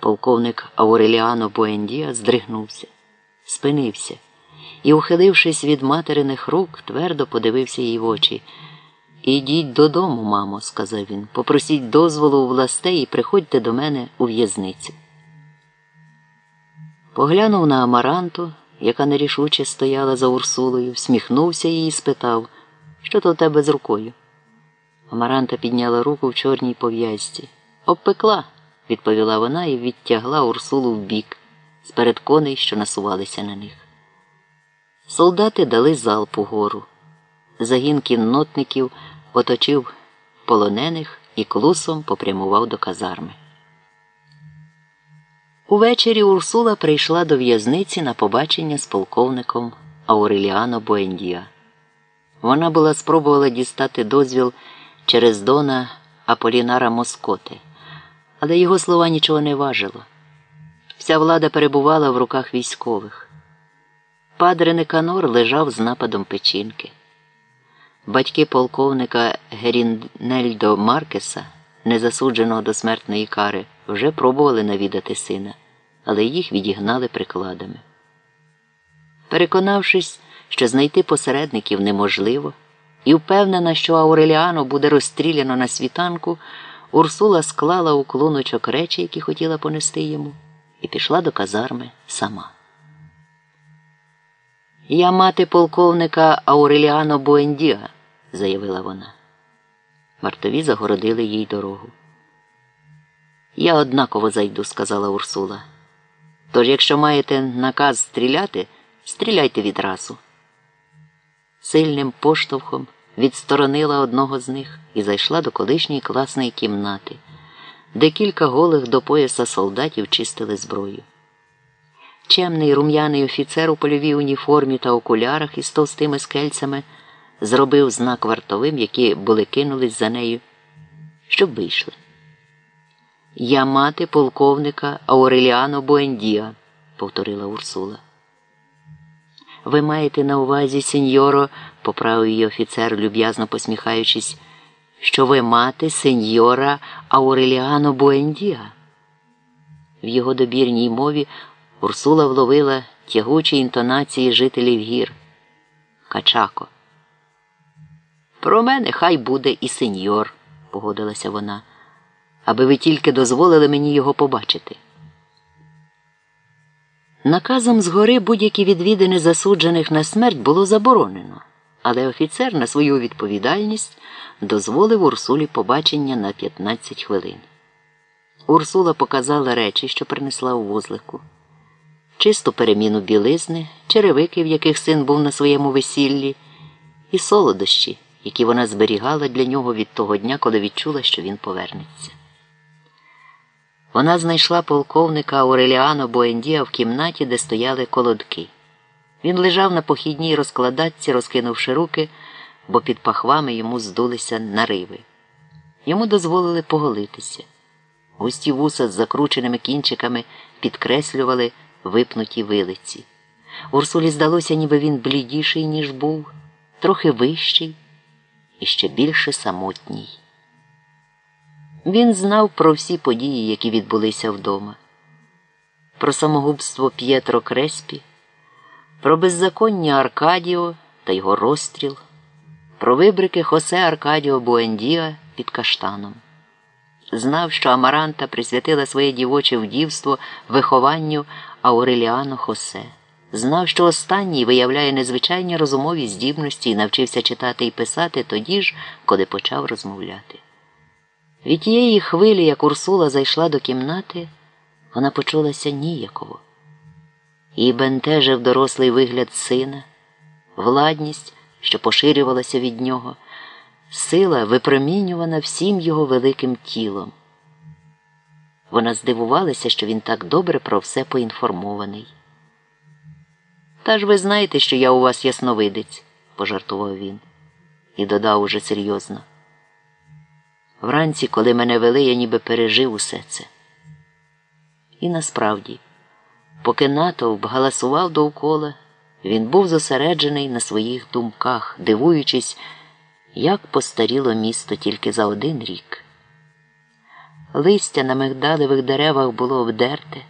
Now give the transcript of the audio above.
Полковник Ауреліано Буендія здригнувся, спинився і, ухилившись від материних рук, твердо подивився їй в очі. Ідіть додому, мамо, сказав він, попросіть дозволу у властей і приходьте до мене у в'язницю. Поглянув на Амаранту, яка нерішуче стояла за Урсулою, всміхнувся їй і спитав, що то в тебе з рукою. Амаранта підняла руку в чорній пов'язці. Обпекла, відповіла вона і відтягла Урсулу вбік, з перед коней, що насувалися на них. Солдати дали залп угору. Загін кіннотників оточив полонених і клусом попрямував до казарми. Увечері Урсула прийшла до в'язниці на побачення з полковником Ауреліано Буендія. Вона була спробувала дістати дозвіл через Дона Аполінара Москоти, але його слова нічого не важило. Вся влада перебувала в руках військових. Падре Неканор лежав з нападом печінки. Батьки полковника Герінельдо Маркеса, незасудженого до смертної кари, вже пробували навідати сина, але їх відігнали прикладами. Переконавшись, що знайти посередників неможливо, і впевнена, що Ауреліано буде розстріляно на світанку, Урсула склала у клуночок речі, які хотіла понести йому, і пішла до казарми сама. Я мати полковника Ауреліано Буендіа, заявила вона. Вартові загородили їй дорогу. Я однаково зайду, сказала Урсула. Тож, якщо маєте наказ стріляти, стріляйте відразу. Сильним поштовхом відсторонила одного з них і зайшла до колишньої класної кімнати, де кілька голих до пояса солдатів чистили зброю. Чемний рум'яний офіцер у польовій уніформі та окулярах із товстими скельцями зробив знак вартовим, які були кинулись за нею, щоб вийшли. Я мати полковника Ауреліано Буендіа, повторила Урсула. Ви маєте на увазі, сеньоро, поправив її офіцер, люб'язно посміхаючись, що ви мати сеньора Ауреліано Буендіа. В його добірній мові Урсула вловила тягучі інтонації жителів гір. Качако. Про мене хай буде і сеньор, погодилася вона, аби ви тільки дозволили мені його побачити. Наказом згори будь-які відвідини засуджених на смерть було заборонено, але офіцер на свою відповідальність дозволив Урсулі побачення на 15 хвилин. Урсула показала речі, що принесла у вузлику чисту переміну білизни, черевики, в яких син був на своєму весіллі, і солодощі, які вона зберігала для нього від того дня, коли відчула, що він повернеться. Вона знайшла полковника Ауреліано Боендія в кімнаті, де стояли колодки. Він лежав на похідній розкладатці, розкинувши руки, бо під пахвами йому здулися нариви. Йому дозволили поголитися. Густі вуса з закрученими кінчиками підкреслювали випнуті вилиці. Урсулі здалося, ніби він блідіший, ніж був, трохи вищий і ще більше самотній. Він знав про всі події, які відбулися вдома, про самогубство П'єтро Креспі, про беззаконня Аркадіо та його розстріл, про вибрики Хосе Аркадіо Буендіа під каштаном. Знав, що Амаранта присвятила своє дівоче вдівство вихованню Ауреліано Хосе. Знав, що останній виявляє незвичайні розумові здібності і навчився читати і писати тоді ж, коли почав розмовляти. Від тієї хвилі, як Урсула зайшла до кімнати, вона почулася ніяково. Її бентежив дорослий вигляд сина, владність, що поширювалася від нього, сила, випромінювана всім його великим тілом. Вона здивувалася, що він так добре про все поінформований. Та ж ви знаєте, що я у вас ясновидець, пожартував він, і додав уже серйозно. Вранці, коли мене вели, я ніби пережив усе це. І насправді, поки натовп галасував довкола, він був зосереджений на своїх думках, дивуючись, як постаріло місто тільки за один рік. Листя на мигдалевих деревах було обдерте.